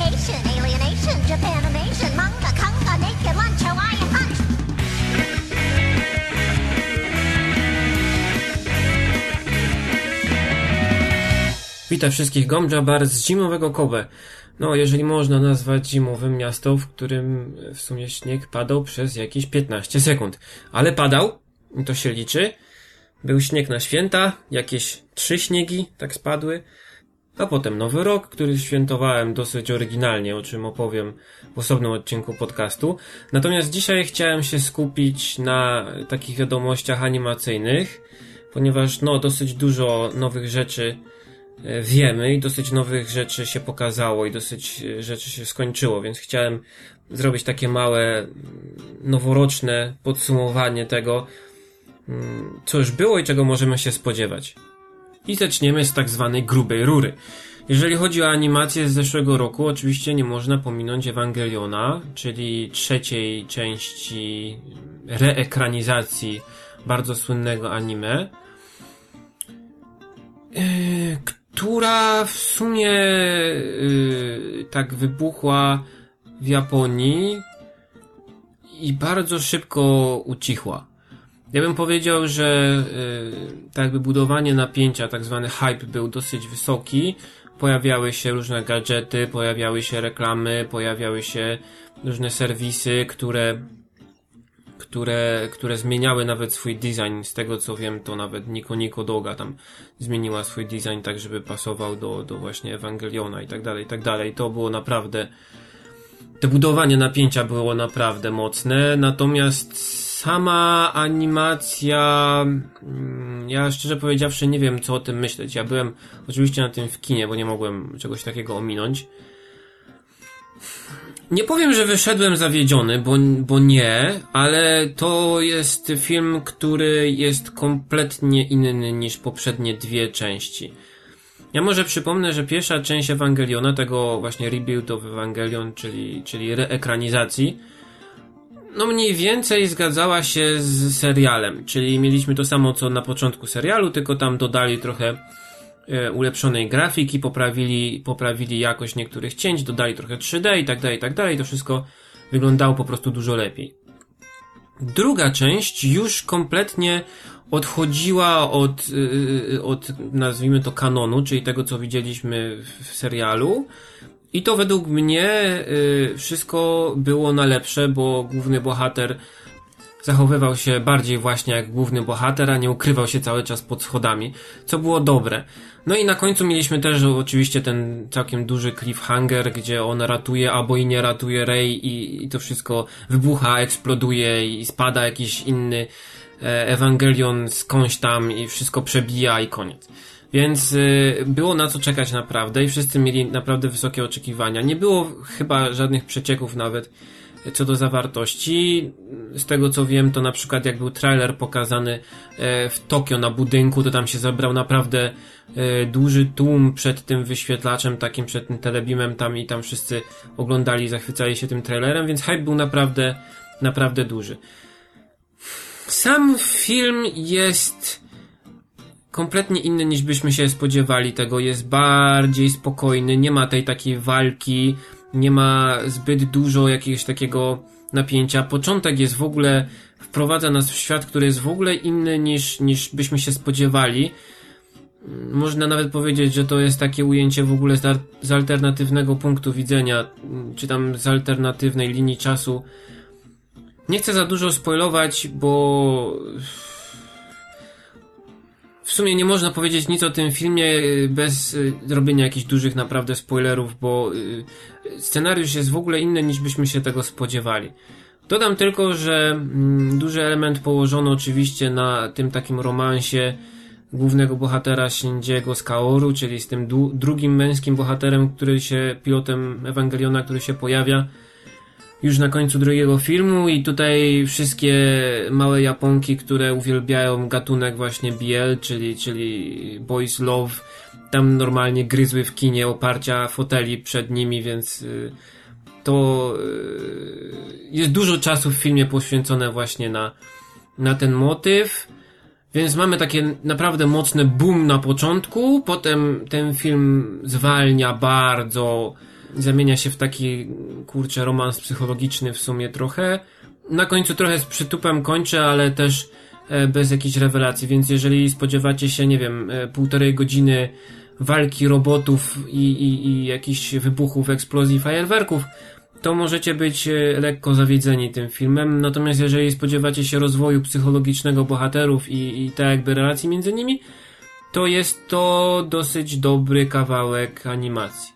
alienation, Japanimation, manga, naked lunch, Hawaiian punch. Witam wszystkich Gomja Bar z zimowego Kobe. No, jeżeli można nazwać zimowym miasto, w którym w sumie śnieg padał przez jakieś 15 sekund. Ale padał, to się liczy. Był śnieg na święta, jakieś trzy śniegi tak spadły. A potem Nowy Rok, który świętowałem dosyć oryginalnie, o czym opowiem w osobnym odcinku podcastu. Natomiast dzisiaj chciałem się skupić na takich wiadomościach animacyjnych, ponieważ no dosyć dużo nowych rzeczy e, wiemy i dosyć nowych rzeczy się pokazało i dosyć e, rzeczy się skończyło, więc chciałem zrobić takie małe mm, noworoczne podsumowanie tego, mm, co już było i czego możemy się spodziewać. I zaczniemy z tak zwanej grubej rury. Jeżeli chodzi o animację z zeszłego roku, oczywiście nie można pominąć Ewangeliona, czyli trzeciej części reekranizacji bardzo słynnego anime, yy, która w sumie yy, tak wybuchła w Japonii i bardzo szybko ucichła. Ja bym powiedział, że yy, tak jakby budowanie napięcia, tak zwany hype był dosyć wysoki. Pojawiały się różne gadżety, pojawiały się reklamy, pojawiały się różne serwisy, które, które, które zmieniały nawet swój design. Z tego co wiem, to nawet Nico Nico Doga tam zmieniła swój design tak, żeby pasował do, do właśnie Ewangeliona i tak dalej, i tak dalej. To było naprawdę, to budowanie napięcia było naprawdę mocne, natomiast sama animacja, mm, ja szczerze powiedziawszy nie wiem co o tym myśleć. Ja byłem oczywiście na tym w kinie, bo nie mogłem czegoś takiego ominąć. Nie powiem, że wyszedłem zawiedziony, bo, bo nie, ale to jest film, który jest kompletnie inny niż poprzednie dwie części. Ja może przypomnę, że pierwsza część Ewangeliona, tego właśnie rebuild of Evangelion, czyli, czyli reekranizacji, no mniej więcej zgadzała się z serialem, czyli mieliśmy to samo co na początku serialu, tylko tam dodali trochę e, ulepszonej grafiki, poprawili, poprawili jakość niektórych cięć, dodali trochę 3D i tak dalej, i tak dalej. To wszystko wyglądało po prostu dużo lepiej. Druga część już kompletnie odchodziła od, yy, od nazwijmy to kanonu, czyli tego co widzieliśmy w serialu i to według mnie y, wszystko było na lepsze, bo główny bohater zachowywał się bardziej właśnie jak główny bohater, a nie ukrywał się cały czas pod schodami, co było dobre. No i na końcu mieliśmy też oczywiście ten całkiem duży cliffhanger, gdzie on ratuje albo i nie ratuje Rey i, i to wszystko wybucha, eksploduje i spada jakiś inny e, Ewangelion skądś tam i wszystko przebija i koniec. Więc y, było na co czekać naprawdę i wszyscy mieli naprawdę wysokie oczekiwania. Nie było chyba żadnych przecieków nawet co do zawartości. Z tego co wiem, to na przykład jak był trailer pokazany e, w Tokio na budynku, to tam się zebrał naprawdę e, duży tłum przed tym wyświetlaczem, takim przed tym telebimem tam i tam wszyscy oglądali, zachwycali się tym trailerem, więc hype był naprawdę, naprawdę duży. Sam film jest kompletnie inny niż byśmy się spodziewali tego. Jest bardziej spokojny, nie ma tej takiej walki, nie ma zbyt dużo jakiegoś takiego napięcia. Początek jest w ogóle, wprowadza nas w świat, który jest w ogóle inny niż, niż byśmy się spodziewali. Można nawet powiedzieć, że to jest takie ujęcie w ogóle z, z alternatywnego punktu widzenia, czy tam z alternatywnej linii czasu. Nie chcę za dużo spoilować, bo w sumie nie można powiedzieć nic o tym filmie y, bez y, robienia jakichś dużych naprawdę spoilerów, bo y, scenariusz jest w ogóle inny niż byśmy się tego spodziewali. Dodam tylko, że mm, duży element położono oczywiście na tym takim romansie głównego bohatera Shinjiego z Kaoru, czyli z tym drugim męskim bohaterem, który się, pilotem Ewangeliona, który się pojawia już na końcu drugiego filmu i tutaj wszystkie małe Japonki, które uwielbiają gatunek właśnie BL, czyli, czyli Boys Love, tam normalnie gryzły w kinie oparcia foteli przed nimi, więc y, to y, jest dużo czasu w filmie poświęcone właśnie na, na ten motyw. Więc mamy takie naprawdę mocne boom na początku, potem ten film zwalnia bardzo zamienia się w taki, kurczę, romans psychologiczny w sumie trochę. Na końcu trochę z przytupem kończę, ale też e, bez jakichś rewelacji, więc jeżeli spodziewacie się, nie wiem, e, półtorej godziny walki robotów i, i, i jakichś wybuchów, eksplozji, fajerwerków, to możecie być e, lekko zawiedzeni tym filmem. Natomiast jeżeli spodziewacie się rozwoju psychologicznego bohaterów i, i tak jakby relacji między nimi, to jest to dosyć dobry kawałek animacji.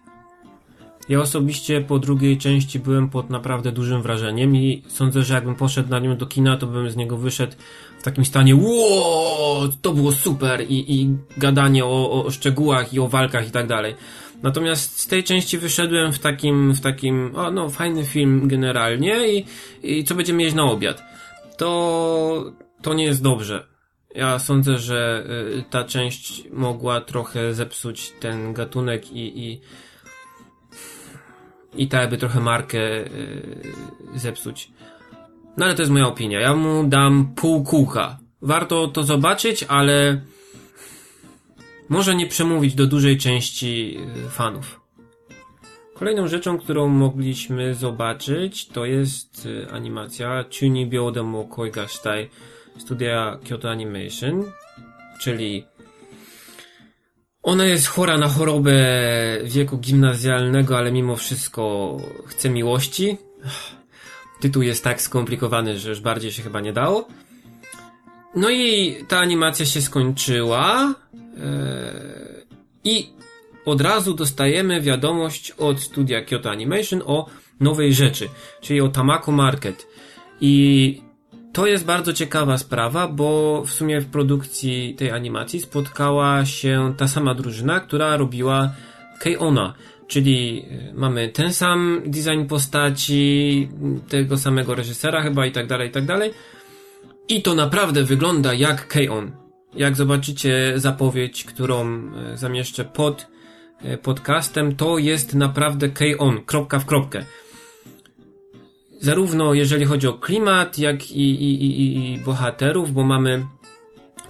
Ja osobiście po drugiej części byłem pod naprawdę dużym wrażeniem i sądzę, że jakbym poszedł na nią do kina, to bym z niego wyszedł w takim stanie wow, to było super i, i gadanie o, o szczegółach i o walkach i tak dalej. Natomiast z tej części wyszedłem w takim, w takim, o no, fajny film generalnie i, i co będziemy jeść na obiad. To, to nie jest dobrze. Ja sądzę, że y, ta część mogła trochę zepsuć ten gatunek i, i, i tak jakby trochę markę y, zepsuć. No ale to jest moja opinia. Ja mu dam pół kółka. Warto to zobaczyć, ale może nie przemówić do dużej części y, fanów. Kolejną rzeczą, którą mogliśmy zobaczyć, to jest y, animacja Chuni Byodemo Koigashitai studia Kyoto Animation, czyli ona jest chora na chorobę wieku gimnazjalnego, ale mimo wszystko chce miłości. Tytuł jest tak skomplikowany, że już bardziej się chyba nie dało. No i ta animacja się skończyła. Yy, I od razu dostajemy wiadomość od studia Kyoto Animation o nowej rzeczy, czyli o Tamako Market. I to jest bardzo ciekawa sprawa, bo w sumie w produkcji tej animacji spotkała się ta sama drużyna, która robiła K-Ona, czyli y, mamy ten sam design postaci, tego samego reżysera chyba i tak dalej, i tak dalej. I to naprawdę wygląda jak K-On. Jak zobaczycie zapowiedź, którą y, zamieszczę pod y, podcastem, to jest naprawdę K-On, kropka w kropkę zarówno jeżeli chodzi o klimat, jak i, i, i, i bohaterów, bo mamy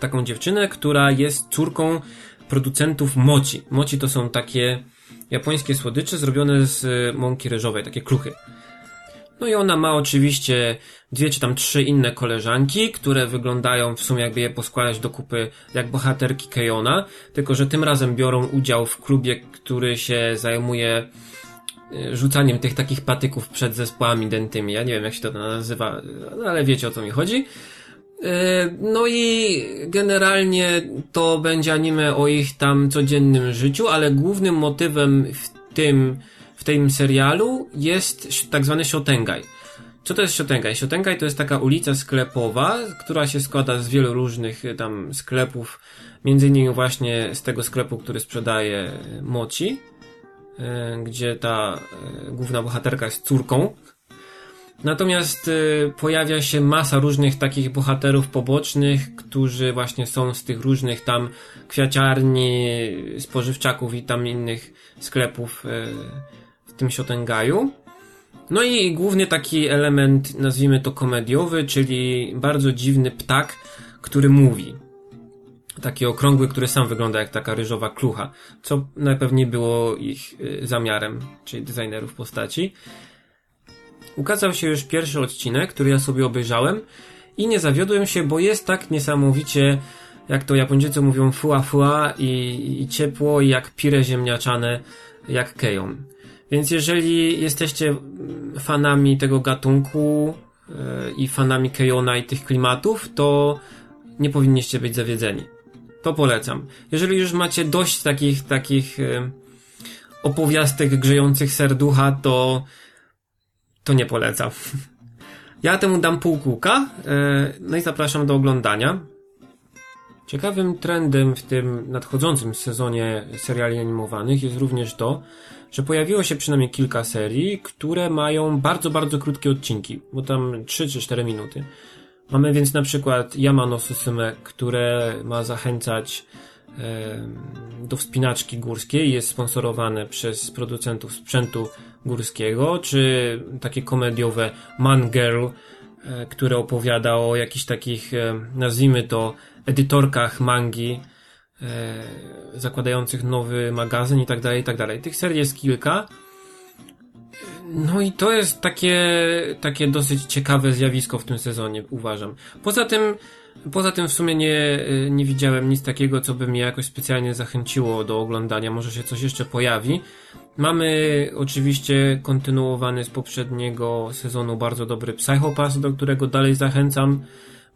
taką dziewczynę, która jest córką producentów moci. Moci to są takie japońskie słodycze zrobione z mąki ryżowej, takie kluchy. No i ona ma oczywiście dwie czy tam trzy inne koleżanki, które wyglądają w sumie jakby je poskładać do kupy jak bohaterki Kejona, tylko że tym razem biorą udział w klubie, który się zajmuje rzucaniem tych takich patyków przed zespołami dentymi. Ja nie wiem, jak się to nazywa, no ale wiecie o co mi chodzi. Y, no i generalnie to będzie anime o ich tam codziennym życiu, ale głównym motywem w tym, w tym serialu jest tak zwany shotengai. Co to jest shotengai? Shotengai to jest taka ulica sklepowa, która się składa z wielu różnych y, tam sklepów, między innymi właśnie z tego sklepu, który sprzedaje moci. E, gdzie ta e, główna bohaterka jest córką. Natomiast e, pojawia się masa różnych takich bohaterów pobocznych, którzy właśnie są z tych różnych tam kwiaciarni, spożywczaków i tam innych sklepów w tym Siotengaju. No i główny taki element, nazwijmy to komediowy, czyli bardzo dziwny ptak, który mówi taki okrągły, który sam wygląda jak taka ryżowa klucha, co najpewniej było ich y, zamiarem, czyli designerów postaci. Ukazał się już pierwszy odcinek, który ja sobie obejrzałem i nie zawiodłem się, bo jest tak niesamowicie, jak to Japończycy mówią, fua fua i, i ciepło, jak pire ziemniaczane, jak kejon. Więc jeżeli jesteście fanami tego gatunku yy, i fanami kejona i tych klimatów, to nie powinniście być zawiedzeni to polecam. Jeżeli już macie dość takich, takich e, opowiastek grzejących serducha, to to nie polecam. Ja temu dam pół kółka, e, no i zapraszam do oglądania. Ciekawym trendem w tym nadchodzącym sezonie seriali animowanych jest również to, że pojawiło się przynajmniej kilka serii, które mają bardzo, bardzo krótkie odcinki, bo tam 3 czy 4 minuty. Mamy więc na przykład Yamano Susume, które ma zachęcać e, do wspinaczki górskiej, jest sponsorowane przez producentów sprzętu górskiego, czy takie komediowe Man Girl, e, które opowiada o jakichś takich, e, nazwijmy to, edytorkach mangi, zakładających nowy magazyn i tak dalej, i tak dalej. Tych serii jest kilka. No i to jest takie, takie dosyć ciekawe zjawisko w tym sezonie, uważam. Poza tym, poza tym w sumie nie, nie widziałem nic takiego, co by mnie jakoś specjalnie zachęciło do oglądania. Może się coś jeszcze pojawi. Mamy oczywiście kontynuowany z poprzedniego sezonu bardzo dobry Psychopass, do którego dalej zachęcam,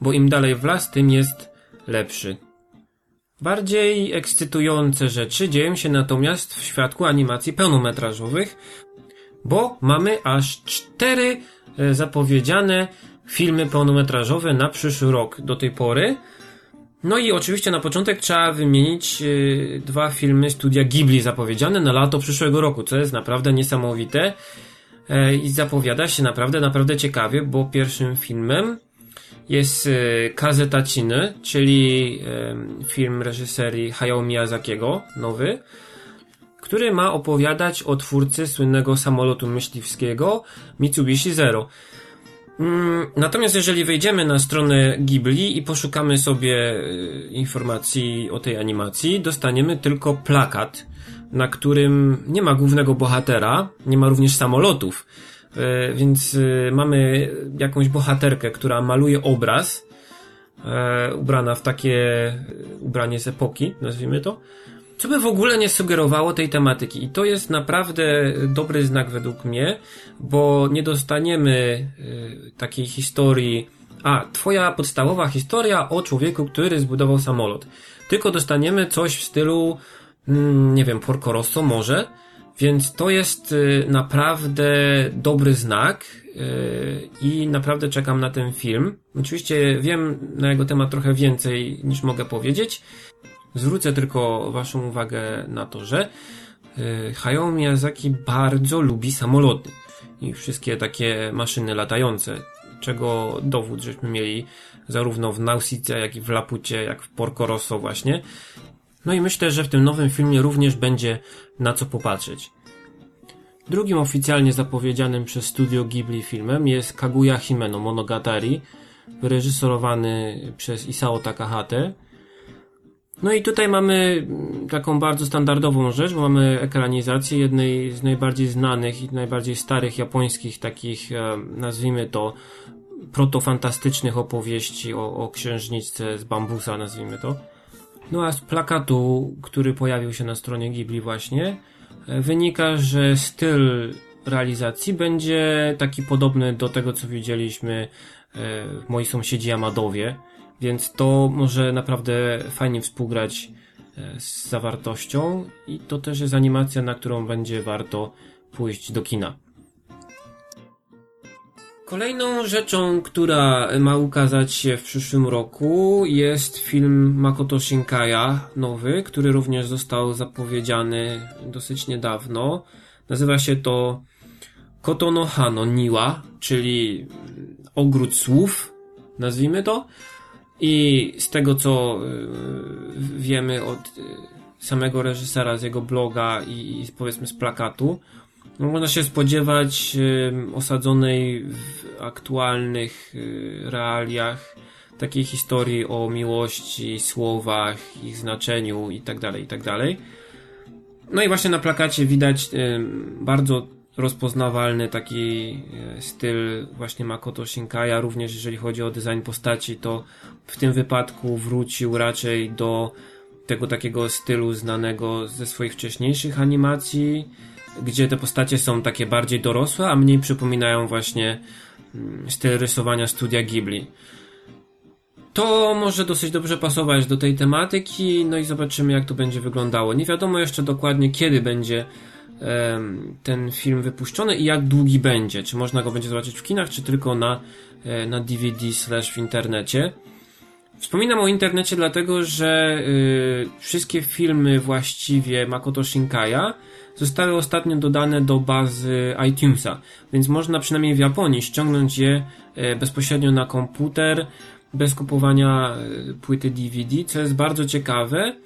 bo im dalej w las, tym jest lepszy. Bardziej ekscytujące rzeczy dzieją się natomiast w świadku animacji pełnometrażowych, bo mamy aż cztery e, zapowiedziane filmy pełnometrażowe na przyszły rok do tej pory. No i oczywiście na początek trzeba wymienić yy, dwa filmy studia Ghibli zapowiedziane na lato przyszłego roku, co jest naprawdę niesamowite yy, i zapowiada się naprawdę, naprawdę ciekawie, bo pierwszym filmem jest Kazetaciny, czyli film reżyserii Hayao Miyazakiego, nowy, który ma opowiadać o twórcy słynnego samolotu myśliwskiego Mitsubishi Zero. Mm, natomiast jeżeli wejdziemy na stronę Ghibli i poszukamy sobie y, informacji o tej animacji, dostaniemy tylko plakat, na którym nie ma głównego bohatera, nie ma również samolotów. Y, więc y, mamy jakąś bohaterkę, która maluje obraz, ubrana w takie ubranie z epoki, nazwijmy to co by w ogóle nie sugerowało tej tematyki. I to jest naprawdę dobry znak według mnie, bo nie dostaniemy y, takiej historii, a twoja podstawowa historia o człowieku, który zbudował samolot. Tylko dostaniemy coś w stylu, mm, nie wiem, Porco Rosso może, więc to jest y, naprawdę dobry znak y, i naprawdę czekam na ten film. Oczywiście wiem na jego temat trochę więcej niż mogę powiedzieć, Zwrócę tylko Waszą uwagę na to, że y, Hayao Miyazaki bardzo lubi samoloty i wszystkie takie maszyny latające, czego dowód żeśmy mieli zarówno w Nausice, jak i w Lapucie, jak w Porco Rosso właśnie. No i myślę, że w tym nowym filmie również będzie na co popatrzeć. Drugim oficjalnie zapowiedzianym przez studio Ghibli filmem jest Kaguya Himeno Monogatari, wyreżyserowany przez Isao Takahate, no i tutaj mamy taką bardzo standardową rzecz, bo mamy ekranizację jednej z najbardziej znanych i najbardziej starych japońskich takich, e, nazwijmy to, protofantastycznych opowieści o, o księżniczce z bambusa, nazwijmy to. No a z plakatu, który pojawił się na stronie Ghibli właśnie, e, wynika, że styl realizacji będzie taki podobny do tego, co widzieliśmy e, w Moi Sąsiedzi Amadowie, więc to może naprawdę fajnie współgrać e, z zawartością i to też jest animacja, na którą będzie warto pójść do kina. Kolejną rzeczą, która ma ukazać się w przyszłym roku jest film Makoto Shinkaya nowy, który również został zapowiedziany dosyć niedawno. Nazywa się to Kotono Hano Niwa, czyli ogród słów, nazwijmy to. I z tego co y, wiemy od y, samego reżysera, z jego bloga i, powiedzmy z plakatu, no można się spodziewać osadzonej w aktualnych y, realiach takiej historii o miłości, słowach, ich znaczeniu itd., tak itd. Tak no i właśnie na plakacie widać bardzo rozpoznawalny taki e, styl właśnie Makoto Shinkaya, również jeżeli chodzi o design postaci, to w tym wypadku wrócił raczej do tego takiego stylu znanego ze swoich wcześniejszych animacji, gdzie te postacie są takie bardziej dorosłe, a mniej przypominają właśnie mm, styl rysowania studia Ghibli. To może dosyć dobrze pasować do tej tematyki, no i zobaczymy jak to będzie wyglądało. Nie wiadomo jeszcze dokładnie kiedy będzie ten film wypuszczony i jak długi będzie. Czy można go będzie zobaczyć w kinach, czy tylko na, e, na DVD slash w internecie. Wspominam o internecie dlatego, że y, wszystkie filmy właściwie Makoto Shinkaya zostały ostatnio dodane do bazy iTunesa, więc można przynajmniej w Japonii ściągnąć je y, bezpośrednio na komputer, bez kupowania y, płyty DVD, co jest bardzo ciekawe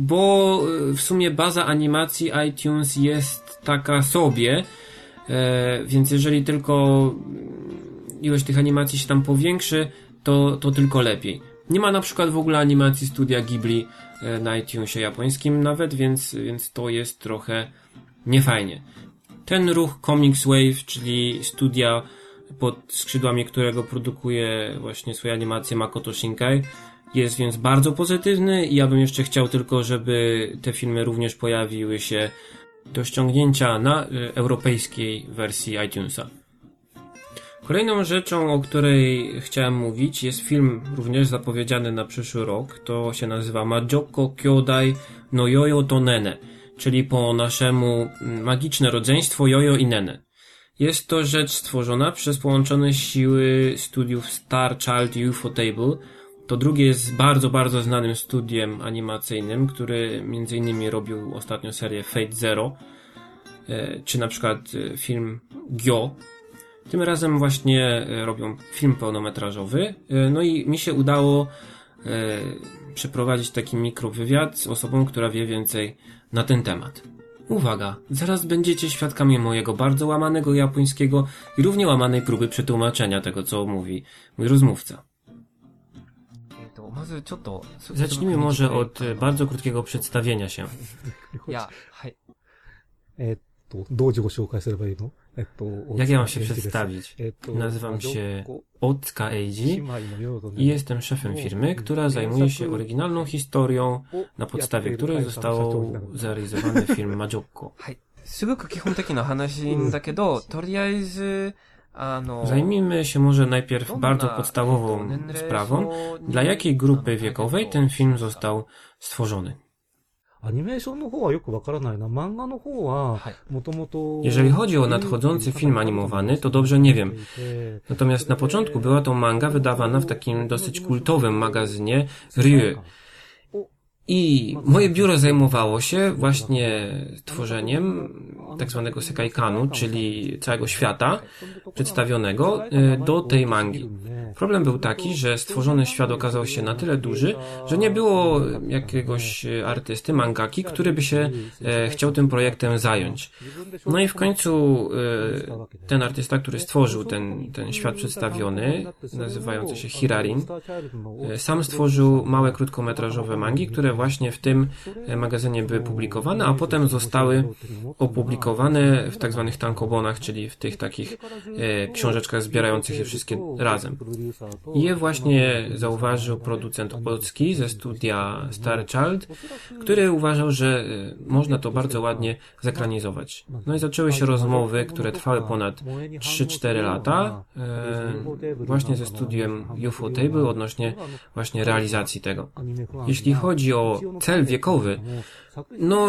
bo e, w sumie baza animacji iTunes jest taka sobie, e, więc jeżeli tylko ilość tych animacji się tam powiększy, to, to tylko lepiej. Nie ma na przykład w ogóle animacji studia Ghibli e, na iTunesie japońskim nawet, więc, więc to jest trochę niefajnie. Ten ruch Comics Wave, czyli studia pod skrzydłami którego produkuje właśnie swoje animacje Makoto Shinkai, jest więc bardzo pozytywny i ja bym jeszcze chciał tylko, żeby te filmy również pojawiły się do ściągnięcia na y, europejskiej wersji iTunesa. Kolejną rzeczą, o której chciałem mówić, jest film również zapowiedziany na przyszły rok. To się nazywa Majoko Kyodai no Yoyo to Nene, czyli po naszemu mm, magiczne rodzeństwo Jojo i Nene. Jest to rzecz stworzona przez połączone siły studiów Star Child UFO Table. To drugie jest bardzo, bardzo znanym studiem animacyjnym, który między innymi robił ostatnio serię Fate Zero, e, czy na przykład e, film Gyo, tym razem właśnie e, robią film pełnometrażowy. No i mi się udało przeprowadzić taki mikrowywiad z osobą, która wie więcej na ten temat. Uwaga, zaraz będziecie świadkami mojego bardzo łamanego japońskiego i równie łamanej próby przetłumaczenia tego, co mówi mój rozmówca. Zacznijmy może od e, bardzo krótkiego przedstawienia się. いや、はい。えーっと、どう自己紹介すればいいのえっと、 Jak ja mam się 大塚 przedstawić? えっと Nazywam się まあ Otska 姉 Eiji 妹のようなね i jestem szefem firmy, która zajmuje się oryginalną historią, na podstawie której został zrealizowany film Majokko. はい。すごく基本的な話だけど、とりあえず、あの、 Zajmijmy się może najpierw bardzo podstawową sprawą, dla jakiej grupy wiekowej ten film został stworzony. Jeżeli chodzi o nadchodzący film animowany, to dobrze nie wiem. Natomiast na początku była to manga wydawana w takim dosyć kultowym magazynie Ryu. I moje biuro zajmowało się właśnie tworzeniem tak zwanego sekaikanu, czyli całego świata przedstawionego e, do tej mangi. Problem był taki, że stworzony świat okazał się na tyle duży, że nie było jakiegoś artysty, mangaki, który by się e, chciał tym projektem zająć. No i w końcu e, ten artysta, który stworzył ten, ten świat przedstawiony, nazywający się Hirarin, sam stworzył małe krótkometrażowe mangi, które właśnie w tym e, magazynie były publikowane, a potem zostały opublikowane w tak zwanych tankobonach, czyli w tych takich e, książeczkach zbierających je wszystkie razem. Je właśnie zauważył producent polski ze studia Star Child, który uważał, że e, można to bardzo ładnie zekranizować. No i zaczęły się rozmowy, które trwały ponad 3-4 lata, właśnie ze studiem UFO Table odnośnie właśnie realizacji tego. Jeśli chodzi o cel wiekowy, no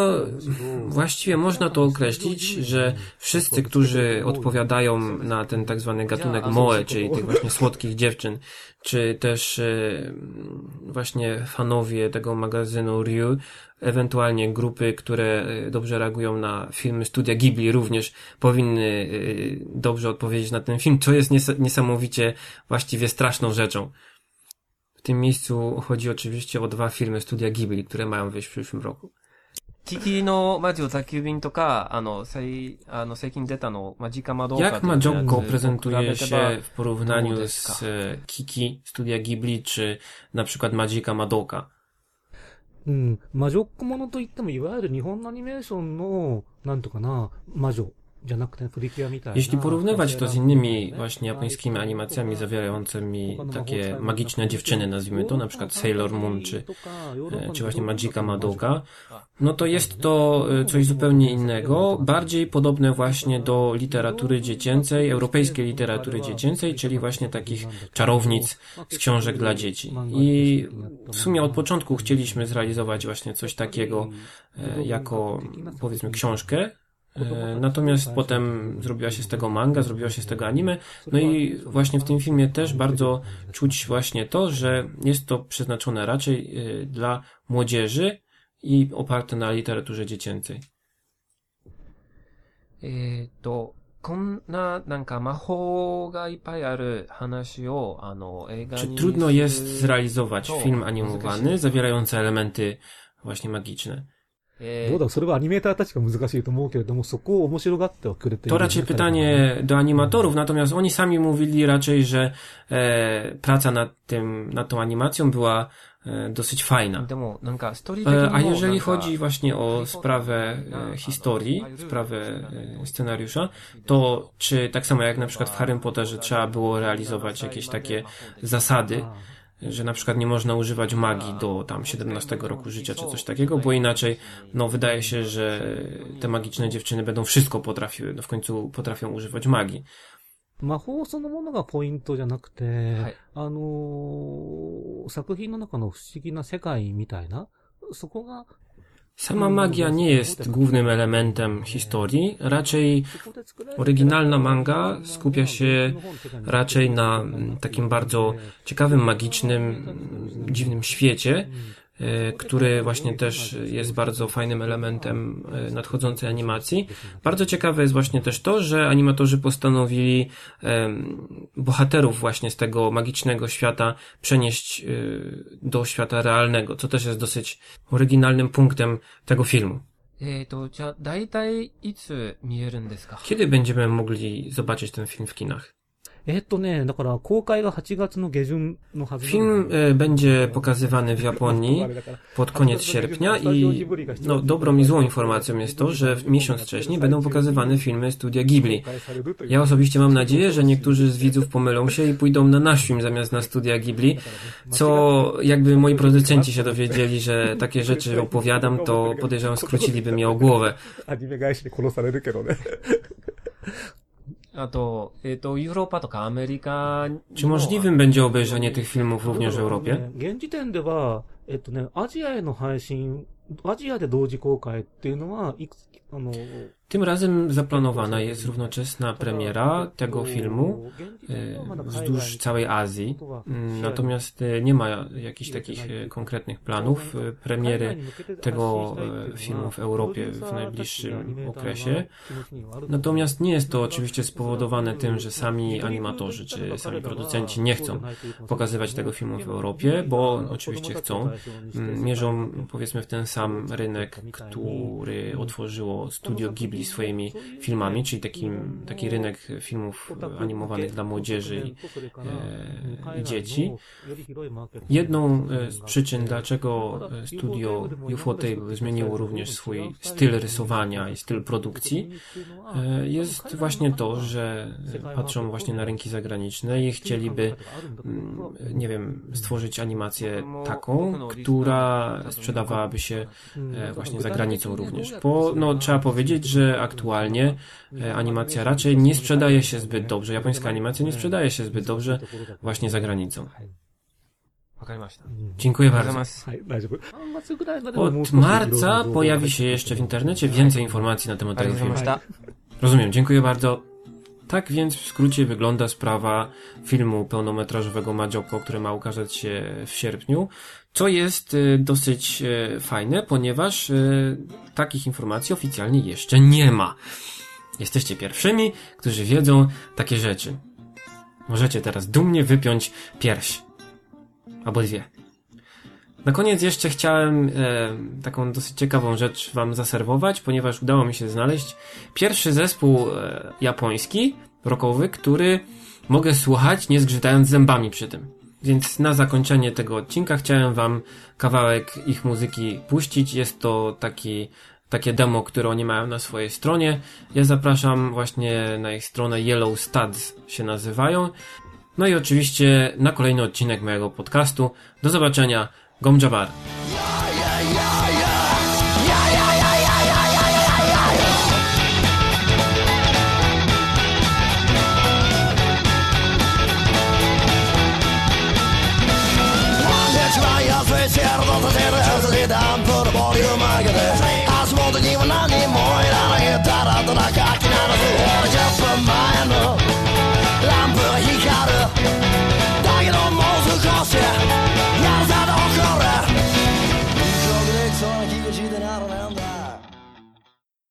właściwie można to określić, że wszyscy, którzy odpowiadają na ten tak zwany gatunek moe, czyli tych właśnie słodkich dziewczyn, czy też e, właśnie fanowie tego magazynu Ryu, ewentualnie grupy, które e, dobrze reagują na filmy studia Ghibli również powinny e, dobrze odpowiedzieć na ten film, co jest nies- niesamowicie właściwie straszną rzeczą. W tym miejscu chodzi oczywiście o dwa filmy studia Ghibli, które mają wyjść w przyszłym roku. キキの魔女宅急便とか、あの、最、あの、最近出たの、マジカマドーカ Jak というやつ Majoko 比 prezentuje べてば się w porównaniu Domodeska. z e, Kiki studia Ghibli, czy na przykład Magica Madoka? うん。魔女っ子ものといっても、いわゆる日本のアニメーションの、なんとかな、魔女 jeśli porównywać to z innymi właśnie japońskimi animacjami zawierającymi takie magiczne dziewczyny, nazwijmy to, na przykład Sailor Moon czy, e, czy właśnie Magica Madoka, no to jest to e, coś zupełnie innego, bardziej podobne właśnie do literatury dziecięcej, europejskiej literatury dziecięcej, czyli właśnie takich czarownic z książek dla dzieci. I w sumie od początku chcieliśmy zrealizować właśnie coś takiego e, jako powiedzmy książkę, Natomiast potem zrobiła się z tego manga, zrobiła się z tego anime. No i właśnie w tym filmie też bardzo czuć właśnie to, że jest to przeznaczone raczej e, dla młodzieży i oparte na literaturze dziecięcej. えーっと、こんな、なんか魔法がいっぱいある話を、あの、映画 Czy に trudno する jest zrealizować to film 難しい animowany zawierający elementy właśnie magiczne? どうだろう、それはアニメーターたちが難しいと思うけれども、そこを面白がってはくれている。To raczej pytanie do animatorów, natomiast oni sami mówili raczej, że e, praca nad tym, nad tą animacją była e, dosyć fajna. E, a jeżeli chodzi właśnie o sprawę e, historii, sprawę e, scenariusza, to czy tak samo jak na przykład w Harry Potterze trzeba było realizować jakieś takie zasady, że na przykład nie można używać magii do tam 17 roku życia czy coś takiego, bo inaczej, no wydaje się, że te magiczne dziewczyny będą wszystko potrafiły, no w końcu potrafią używać magii. 魔法そのものがポイントじゃなくて、はいあのー作品の中の不思議な世界みたいな、そこが、 Sama magia nie jest głównym elementem historii, raczej oryginalna manga skupia się raczej na takim bardzo ciekawym, magicznym, dziwnym świecie, E, który właśnie też jest bardzo fajnym elementem e, nadchodzącej animacji. Bardzo ciekawe jest właśnie też to, że animatorzy postanowili bohaterów właśnie z tego magicznego świata przenieść e, do świata realnego, co też jest dosyć oryginalnym punktem tego filmu. Kiedy będziemy mogli zobaczyć ten film w kinach? えっとね、だから公開が8月の下旬のはずなんだ Film e, będzie pokazywany w Japonii pod koniec sierpnia i no, dobrą i złą informacją jest to, że w miesiąc wcześniej będą pokazywane filmy studia Ghibli. Ja osobiście mam nadzieję, że niektórzy z widzów pomylą się i pójdą na nasz film zamiast na studia Ghibli, co jakby moi producenci się dowiedzieli, że takie rzeczy opowiadam, to podejrzewam skróciliby mnie o głowę. a to, to Europa, to Ameryka. Czy możliwym będzie obejrzenie tych filmów również w Europie? 現時点では、えっとね、アジアへの配信、アジアで同時公開っていうのは、いくつ、あの、Tym razem zaplanowana jest równoczesna premiera tego filmu e, wzdłuż całej Azji. Natomiast e, nie ma jakichś takich e, konkretnych planów premiery tego filmu w Europie w najbliższym okresie. Natomiast nie jest to oczywiście spowodowane tym, że sami animatorzy czy sami producenci nie chcą pokazywać tego filmu w Europie, bo oczywiście chcą. Mierzą powiedzmy w ten sam rynek, który otworzyło studio Ghibli swoimi filmami, czyli takim, taki rynek filmów animowanych dla młodzieży i, e, i dzieci. Jedną e, z przyczyn, dlaczego studio Ufotable zmieniło również swój styl rysowania i styl produkcji, e, jest właśnie to, że patrzą właśnie na rynki zagraniczne i chcieliby, mm, nie wiem, stworzyć animację taką, która sprzedawałaby się właśnie za granicą również. No, trzeba powiedzieć, że aktualnie e, animacja raczej nie sprzedaje się zbyt dobrze. Japońska animacja nie sprzedaje się zbyt dobrze właśnie za granicą. Dziękuję bardzo. Od marca pojawi się jeszcze w internecie więcej informacji na temat tego tak, filmu. Tak. Rozumiem, dziękuję bardzo. Tak więc w skrócie wygląda sprawa filmu pełnometrażowego Majoko, który ma ukazać się w sierpniu, co jest e, dosyć e, fajne, ponieważ e, takich informacji oficjalnie jeszcze nie ma. Jesteście pierwszymi, którzy wiedzą takie rzeczy. Możecie teraz dumnie wypiąć pierś. Albo dwie. Na koniec jeszcze chciałem e, taką dosyć ciekawą rzecz wam zaserwować, ponieważ udało mi się znaleźć pierwszy zespół e, japoński, rockowy, który mogę słuchać nie zgrzytając zębami przy tym. Więc na zakończenie tego odcinka chciałem wam kawałek ich muzyki puścić. Jest to taki, takie demo, które oni mają na swojej stronie. Ja zapraszam właśnie na ich stronę Yellow Studs się nazywają. No i oczywiście na kolejny odcinek mojego podcastu. Do zobaczenia. Gomcabar. Yeah, yeah, yeah.